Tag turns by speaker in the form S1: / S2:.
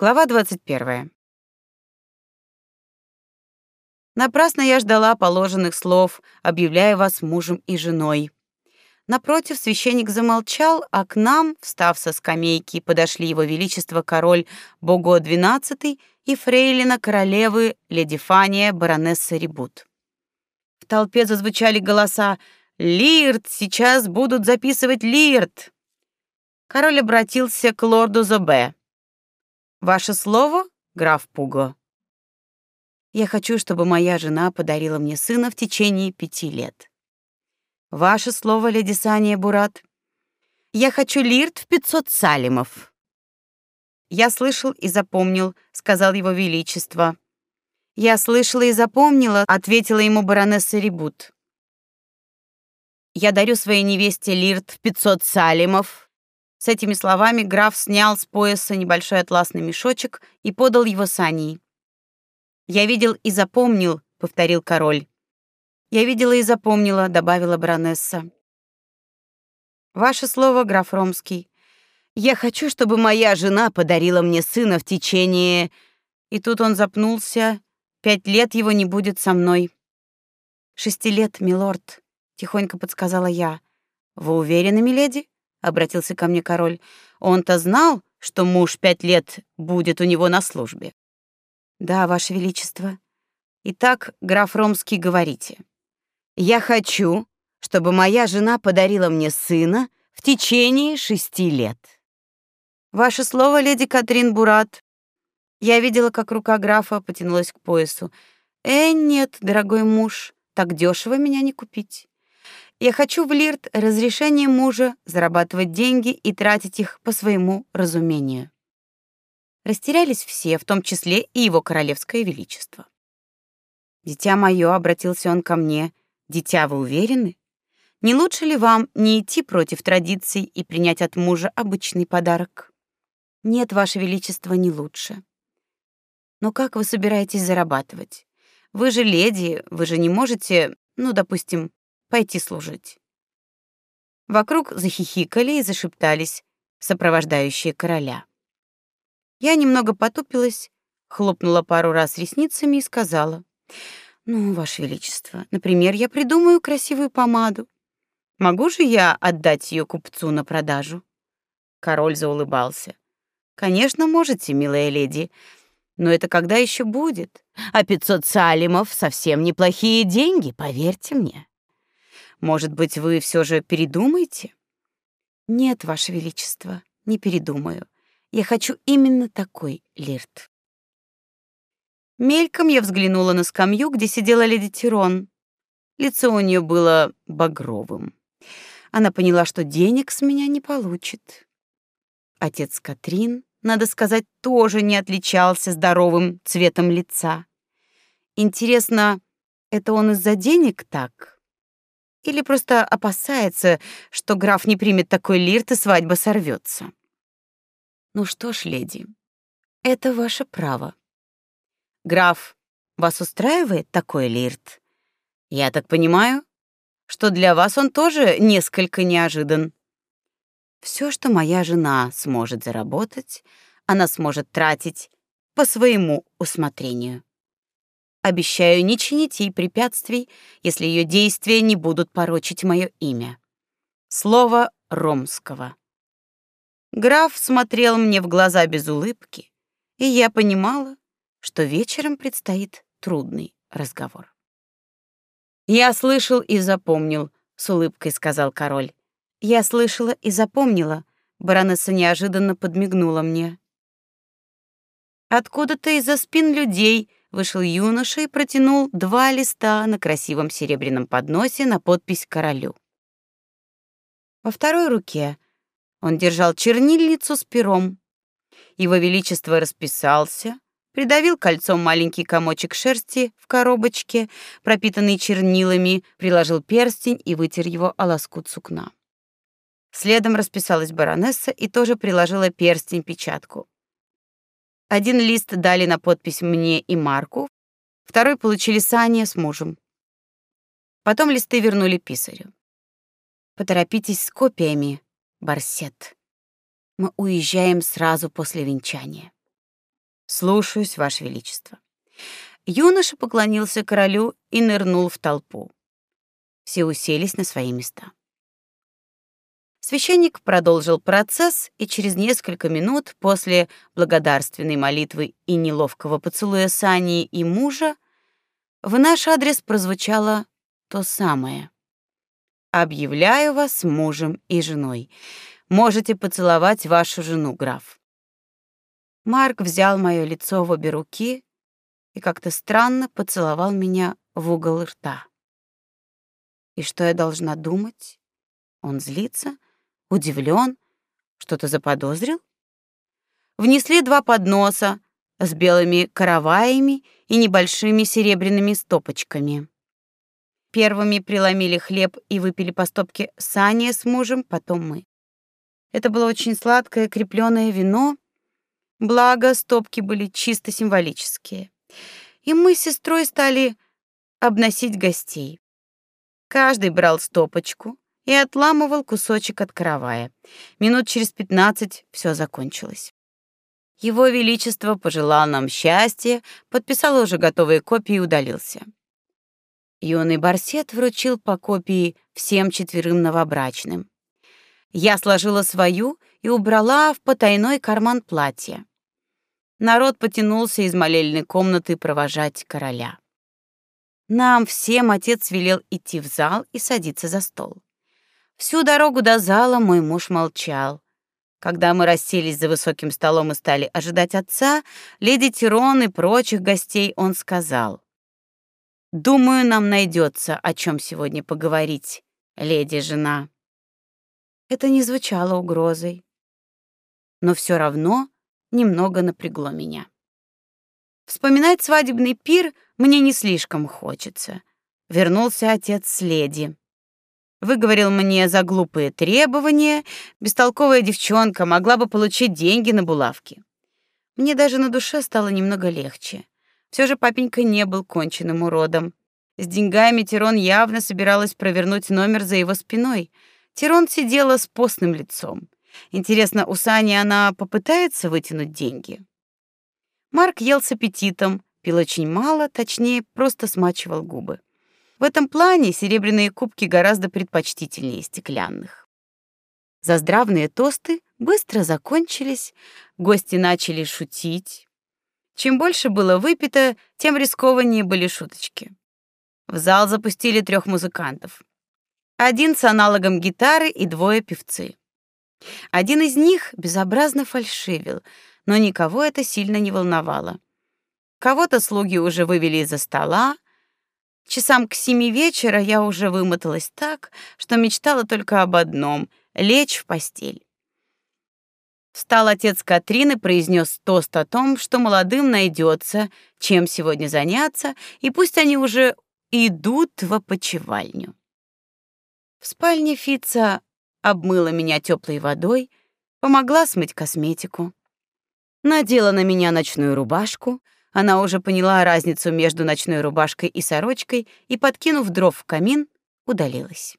S1: Глава 21. Напрасно я ждала положенных слов, объявляя вас мужем и женой. Напротив, священник замолчал, а к нам, встав со скамейки, подошли его величество король Бого XII и фрейлина королевы леди Фания баронесса Рибут. В толпе зазвучали голоса «Лирт! Сейчас будут записывать Лирт!» Король обратился к лорду Зобе. Ваше слово, граф Пуго? Я хочу, чтобы моя жена подарила мне сына в течение пяти лет. Ваше слово, леди Сания Бурат. Я хочу лирт в пятьсот салимов. Я слышал и запомнил, сказал его величество. Я слышала и запомнила, ответила ему баронесса Рибут. Я дарю своей невесте лирт в пятьсот салимов, с этими словами граф снял с пояса небольшой атласный мешочек и подал его Сании. «Я видел и запомнил», — повторил король. «Я видела и запомнила», — добавила баронесса. «Ваше слово, граф Ромский. Я хочу, чтобы моя жена подарила мне сына в течение...» И тут он запнулся. «Пять лет его не будет со мной». «Шести лет, милорд», — тихонько подсказала я. «Вы уверены, миледи?» Обратился ко мне король. Он-то знал, что муж пять лет будет у него на службе. Да, ваше величество. Итак, граф Ромский, говорите. Я хочу, чтобы моя жена подарила мне сына в течение шести лет. Ваше слово, леди Катрин Бурат. Я видела, как рука графа потянулась к поясу. Э, нет, дорогой муж, так дешево меня не купить. Я хочу в Лирт разрешение мужа зарабатывать деньги и тратить их по своему разумению. Растерялись все, в том числе и его королевское величество. Дитя мое, обратился он ко мне. Дитя, вы уверены? Не лучше ли вам не идти против традиций и принять от мужа обычный подарок? Нет, ваше величество, не лучше. Но как вы собираетесь зарабатывать? Вы же леди, вы же не можете, ну, допустим, пойти служить. Вокруг захихикали и зашептались сопровождающие короля. Я немного потупилась, хлопнула пару раз ресницами и сказала: "Ну, ваше величество, например, я придумаю красивую помаду. Могу же я отдать ее купцу на продажу?" Король заулыбался. "Конечно, можете, милая леди, но это когда еще будет? А пятьсот салимов совсем неплохие деньги, поверьте мне. Может быть, вы все же передумаете? Нет, ваше величество, не передумаю. Я хочу именно такой лирт. Мельком я взглянула на скамью, где сидела леди Тирон. Лицо у нее было багровым. Она поняла, что денег с меня не получит. Отец Катрин, надо сказать, тоже не отличался здоровым цветом лица. Интересно, это он из-за денег так? Или просто опасается, что граф не примет такой лирт и свадьба сорвется. Ну что ж, леди, это ваше право. Граф, вас устраивает такой лирт? Я так понимаю, что для вас он тоже несколько неожидан. Все, что моя жена сможет заработать, она сможет тратить по своему усмотрению. Обещаю не чинить ей препятствий, если ее действия не будут порочить мое имя. Слово Ромского. Граф смотрел мне в глаза без улыбки, и я понимала, что вечером предстоит трудный разговор. Я слышал и запомнил, с улыбкой сказал король. Я слышала и запомнила, баронесса неожиданно подмигнула мне. Откуда-то из-за спин людей вышел юноша и протянул два листа на красивом серебряном подносе на подпись королю. Во второй руке он держал чернильницу с пером. Его величество расписался, придавил кольцом маленький комочек шерсти в коробочке, пропитанный чернилами, приложил перстень и вытер его о лоскут сукна. Следом расписалась баронесса и тоже приложила перстень-печатку. Один лист дали на подпись мне и Марку, второй получили Саня с мужем. Потом листы вернули писарю. Поторопитесь с копиями, Барсет. Мы уезжаем сразу после венчания. Слушаюсь, ваше величество. Юноша поклонился королю и нырнул в толпу. Все уселись на свои места. Священник продолжил процесс, и через несколько минут после благодарственной молитвы и неловкого поцелуя Сани и мужа в наш адрес прозвучало то самое. «Объявляю вас мужем и женой. Можете поцеловать вашу жену, граф». Марк взял мое лицо в обе руки и как-то странно поцеловал меня в угол рта. И что я должна думать? Он злится, удивлен, что-то заподозрил? Внесли два подноса с белыми караваями и небольшими серебряными стопочками. Первыми приломили хлеб и выпили по стопке Саня с мужем, потом мы. Это было очень сладкое крепленное вино, благо стопки были чисто символические. И мы с сестрой стали обносить гостей. Каждый брал стопочку и отламывал кусочек от каравая. Минут через пятнадцать все закончилось. Его величество пожелал нам счастья, подписал уже готовые копии и удалился. Юный барсет вручил по копии всем четверым новобрачным. Я сложила свою и убрала в потайной карман платья. Народ потянулся из молельной комнаты провожать короля. Нам всем отец велел идти в зал и садиться за стол. Всю дорогу до зала мой муж молчал. Когда мы расселись за высоким столом и стали ожидать отца, леди Тирон и прочих гостей, он сказал: "Думаю, нам найдется о чем сегодня поговорить, леди жена". Это не звучало угрозой, но все равно немного напрягло меня. Вспоминать свадебный пир мне не слишком хочется. Вернулся отец с леди. Выговорил мне за глупые требования, бестолковая девчонка могла бы получить деньги на булавки. Мне даже на душе стало немного легче. Все же папенька не был конченным уродом. С деньгами Тирон явно собиралась провернуть номер за его спиной. Тирон сидела с постным лицом. Интересно, у Сани она попытается вытянуть деньги? Марк ел с аппетитом, пил очень мало, точнее, просто смачивал губы. В этом плане серебряные кубки гораздо предпочтительнее стеклянных. Заздравные тосты быстро закончились, гости начали шутить. Чем больше было выпито, тем рискованнее были шуточки. В зал запустили трех музыкантов. Один с аналогом гитары и двое певцы. Один из них безобразно фальшивил, но никого это сильно не волновало. Кого-то слуги уже вывели из-за стола. Часам к семи вечера я уже вымоталась так, что мечтала только об одном — лечь в постель. Встал отец Катрины, произнес тост о том, что молодым найдется, чем сегодня заняться, и пусть они уже идут в опочивальню. В спальне Фица обмыла меня теплой водой, помогла смыть косметику. Надела на меня ночную рубашку, она уже поняла разницу между ночной рубашкой и сорочкой и, подкинув дров в камин, удалилась.